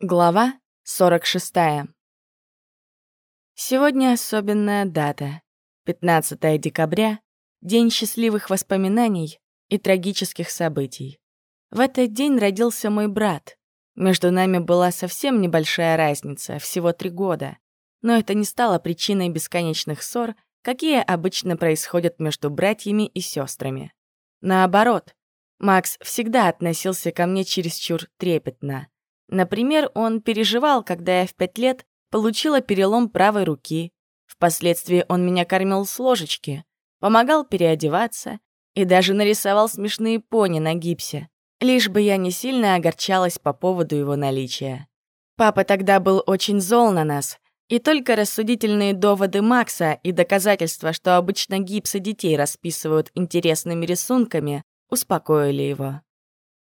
Глава 46. Сегодня особенная дата. 15 декабря — день счастливых воспоминаний и трагических событий. В этот день родился мой брат. Между нами была совсем небольшая разница, всего три года. Но это не стало причиной бесконечных ссор, какие обычно происходят между братьями и сестрами. Наоборот, Макс всегда относился ко мне чересчур трепетно — Например, он переживал, когда я в пять лет получила перелом правой руки. Впоследствии он меня кормил с ложечки, помогал переодеваться и даже нарисовал смешные пони на гипсе, лишь бы я не сильно огорчалась по поводу его наличия. Папа тогда был очень зол на нас, и только рассудительные доводы Макса и доказательства, что обычно гипсы детей расписывают интересными рисунками, успокоили его.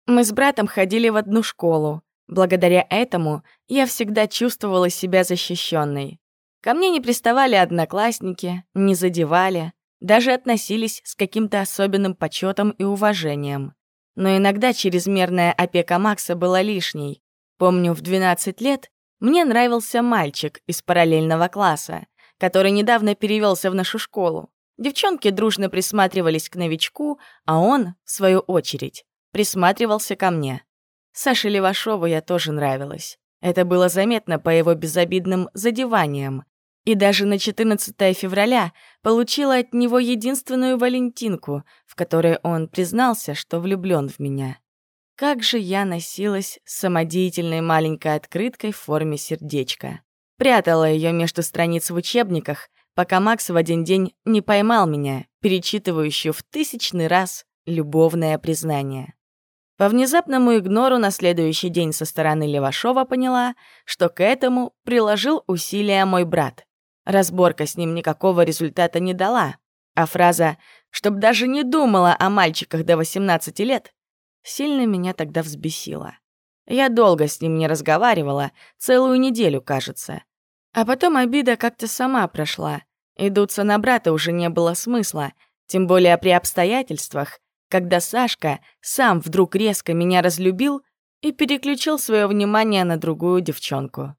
Мы с братом ходили в одну школу, Благодаря этому я всегда чувствовала себя защищенной. Ко мне не приставали одноклассники, не задевали, даже относились с каким-то особенным почетом и уважением. Но иногда чрезмерная опека Макса была лишней. Помню, в 12 лет мне нравился мальчик из параллельного класса, который недавно перевелся в нашу школу. Девчонки дружно присматривались к новичку, а он, в свою очередь, присматривался ко мне. Саше Левашову я тоже нравилась. Это было заметно по его безобидным задеваниям. И даже на 14 февраля получила от него единственную Валентинку, в которой он признался, что влюблен в меня. Как же я носилась с самодеятельной маленькой открыткой в форме сердечка. Прятала ее между страниц в учебниках, пока Макс в один день не поймал меня, перечитывающую в тысячный раз любовное признание. По внезапному игнору на следующий день со стороны Левашова поняла, что к этому приложил усилия мой брат. Разборка с ним никакого результата не дала, а фраза «чтоб даже не думала о мальчиках до 18 лет» сильно меня тогда взбесила. Я долго с ним не разговаривала, целую неделю, кажется. А потом обида как-то сама прошла, и на брата уже не было смысла, тем более при обстоятельствах, когда Сашка сам вдруг резко меня разлюбил и переключил свое внимание на другую девчонку.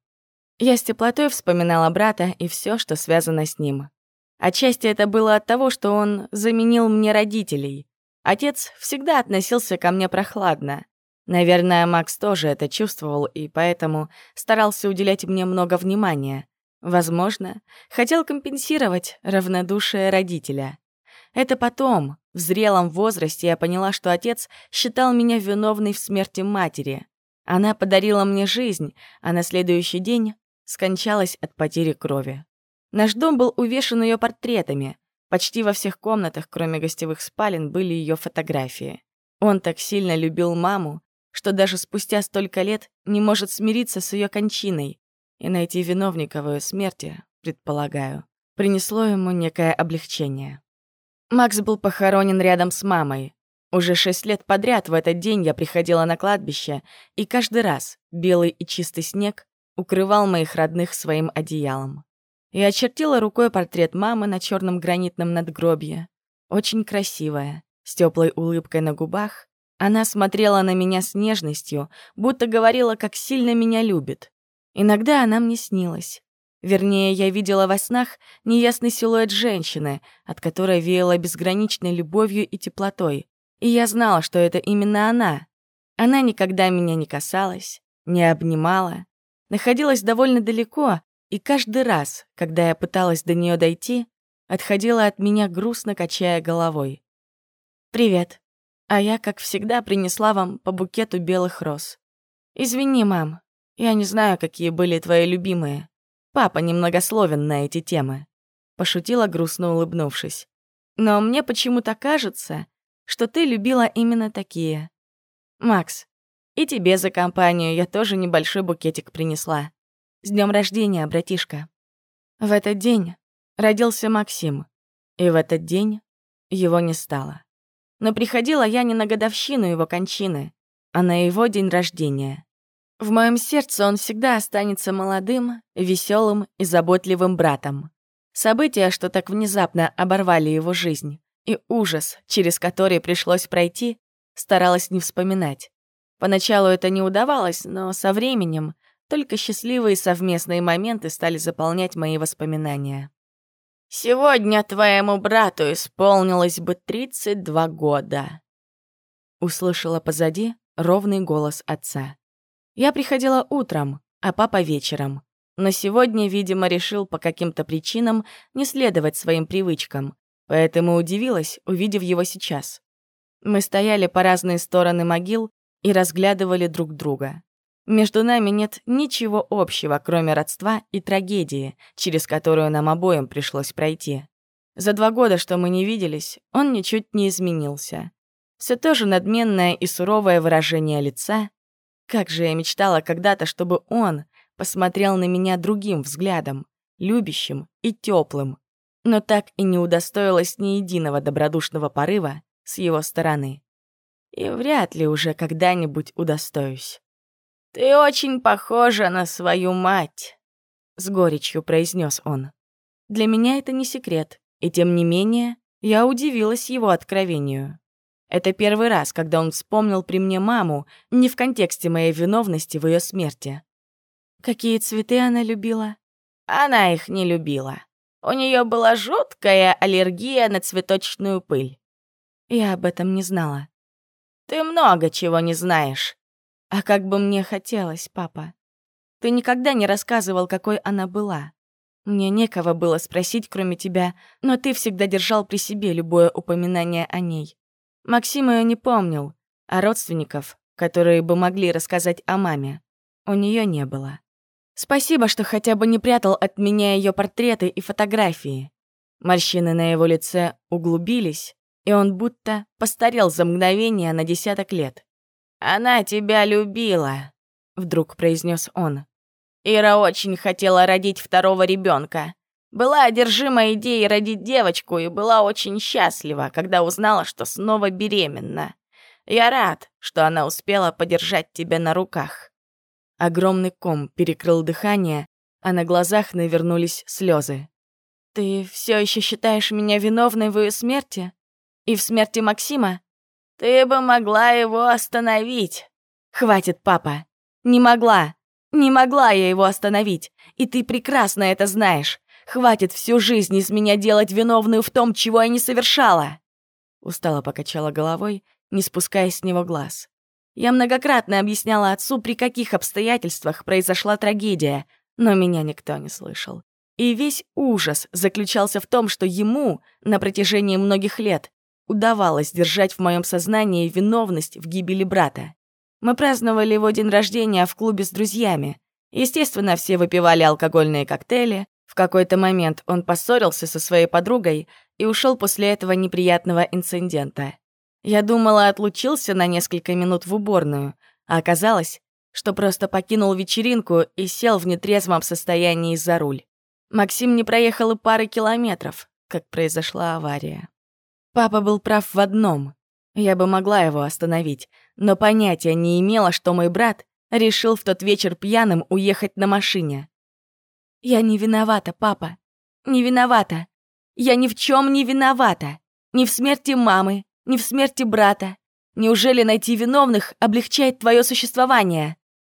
Я с теплотой вспоминала брата и все, что связано с ним. Отчасти это было от того, что он заменил мне родителей. Отец всегда относился ко мне прохладно. Наверное, Макс тоже это чувствовал и поэтому старался уделять мне много внимания. Возможно, хотел компенсировать равнодушие родителя. Это потом, в зрелом возрасте, я поняла, что отец считал меня виновной в смерти матери. Она подарила мне жизнь, а на следующий день скончалась от потери крови. Наш дом был увешан ее портретами. Почти во всех комнатах, кроме гостевых спален, были ее фотографии. Он так сильно любил маму, что даже спустя столько лет не может смириться с ее кончиной и найти виновника в ее смерти, предполагаю, принесло ему некое облегчение. Макс был похоронен рядом с мамой. Уже шесть лет подряд в этот день я приходила на кладбище, и каждый раз белый и чистый снег укрывал моих родных своим одеялом. Я очертила рукой портрет мамы на черном гранитном надгробье. Очень красивая, с теплой улыбкой на губах. Она смотрела на меня с нежностью, будто говорила, как сильно меня любит. Иногда она мне снилась. Вернее, я видела во снах неясный силуэт женщины, от которой веяло безграничной любовью и теплотой. И я знала, что это именно она. Она никогда меня не касалась, не обнимала, находилась довольно далеко, и каждый раз, когда я пыталась до нее дойти, отходила от меня грустно качая головой. «Привет. А я, как всегда, принесла вам по букету белых роз. Извини, мам, я не знаю, какие были твои любимые. Папа немногословен на эти темы. Пошутила, грустно улыбнувшись. Но мне почему-то кажется, что ты любила именно такие. Макс, и тебе за компанию я тоже небольшой букетик принесла. С днем рождения, братишка. В этот день родился Максим, и в этот день его не стало. Но приходила я не на годовщину его кончины, а на его день рождения. В моем сердце он всегда останется молодым, веселым и заботливым братом. События, что так внезапно оборвали его жизнь, и ужас, через который пришлось пройти, старалась не вспоминать. Поначалу это не удавалось, но со временем Только счастливые совместные моменты стали заполнять мои воспоминания. «Сегодня твоему брату исполнилось бы 32 года», — услышала позади ровный голос отца. Я приходила утром, а папа вечером. Но сегодня, видимо, решил по каким-то причинам не следовать своим привычкам, поэтому удивилась, увидев его сейчас. Мы стояли по разные стороны могил и разглядывали друг друга. Между нами нет ничего общего, кроме родства и трагедии, через которую нам обоим пришлось пройти. За два года, что мы не виделись, он ничуть не изменился. Все то же надменное и суровое выражение лица. Как же я мечтала когда-то, чтобы он посмотрел на меня другим взглядом, любящим и теплым, но так и не удостоилась ни единого добродушного порыва с его стороны. И вряд ли уже когда-нибудь удостоюсь. «Ты очень похожа на свою мать», — с горечью произнес он. Для меня это не секрет, и тем не менее я удивилась его откровению. Это первый раз, когда он вспомнил при мне маму, не в контексте моей виновности в ее смерти. Какие цветы она любила? Она их не любила. У нее была жуткая аллергия на цветочную пыль. Я об этом не знала. Ты много чего не знаешь. А как бы мне хотелось, папа. Ты никогда не рассказывал, какой она была. Мне некого было спросить, кроме тебя, но ты всегда держал при себе любое упоминание о ней. Максим ее не помнил, а родственников, которые бы могли рассказать о маме, у нее не было. Спасибо, что хотя бы не прятал от меня ее портреты и фотографии. Морщины на его лице углубились, и он будто постарел за мгновение на десяток лет. «Она тебя любила», — вдруг произнес он. «Ира очень хотела родить второго ребенка. Была одержима идеей родить девочку и была очень счастлива, когда узнала, что снова беременна. Я рад, что она успела подержать тебя на руках». Огромный ком перекрыл дыхание, а на глазах навернулись слезы. «Ты все еще считаешь меня виновной в ее смерти? И в смерти Максима?» «Ты бы могла его остановить!» «Хватит, папа! Не могла! Не могла я его остановить! И ты прекрасно это знаешь! Хватит всю жизнь из меня делать виновную в том, чего я не совершала!» Устало покачала головой, не спуская с него глаз. Я многократно объясняла отцу, при каких обстоятельствах произошла трагедия, но меня никто не слышал. И весь ужас заключался в том, что ему на протяжении многих лет удавалось держать в моем сознании виновность в гибели брата. Мы праздновали его день рождения в клубе с друзьями. Естественно, все выпивали алкогольные коктейли. Какой-то момент он поссорился со своей подругой и ушел после этого неприятного инцидента. Я думала, отлучился на несколько минут в уборную, а оказалось, что просто покинул вечеринку и сел в нетрезвом состоянии за руль. Максим не проехал и пары километров, как произошла авария. Папа был прав в одном. Я бы могла его остановить, но понятия не имела, что мой брат решил в тот вечер пьяным уехать на машине. «Я не виновата, папа. Не виновата. Я ни в чем не виновата. Ни в смерти мамы, ни в смерти брата. Неужели найти виновных облегчает твое существование?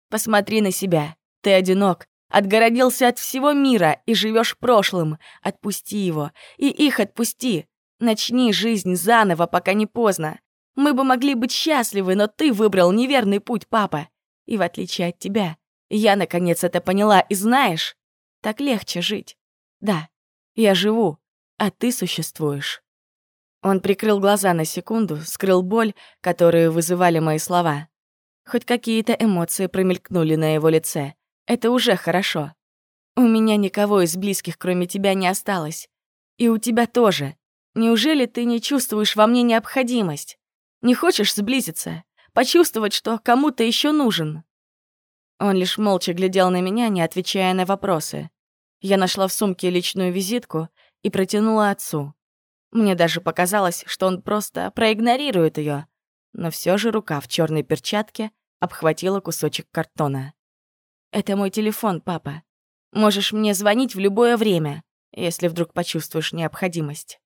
Посмотри на себя. Ты одинок, отгородился от всего мира и живешь прошлым. Отпусти его. И их отпусти. Начни жизнь заново, пока не поздно. Мы бы могли быть счастливы, но ты выбрал неверный путь, папа. И в отличие от тебя, я наконец это поняла, и знаешь, так легче жить. Да, я живу, а ты существуешь. Он прикрыл глаза на секунду, скрыл боль, которую вызывали мои слова. Хоть какие-то эмоции промелькнули на его лице. Это уже хорошо. У меня никого из близких, кроме тебя, не осталось. И у тебя тоже. Неужели ты не чувствуешь во мне необходимость? Не хочешь сблизиться? Почувствовать, что кому-то еще нужен?» Он лишь молча глядел на меня, не отвечая на вопросы. Я нашла в сумке личную визитку и протянула отцу. Мне даже показалось, что он просто проигнорирует ее, но все же рука в черной перчатке обхватила кусочек картона. «Это мой телефон, папа. Можешь мне звонить в любое время, если вдруг почувствуешь необходимость».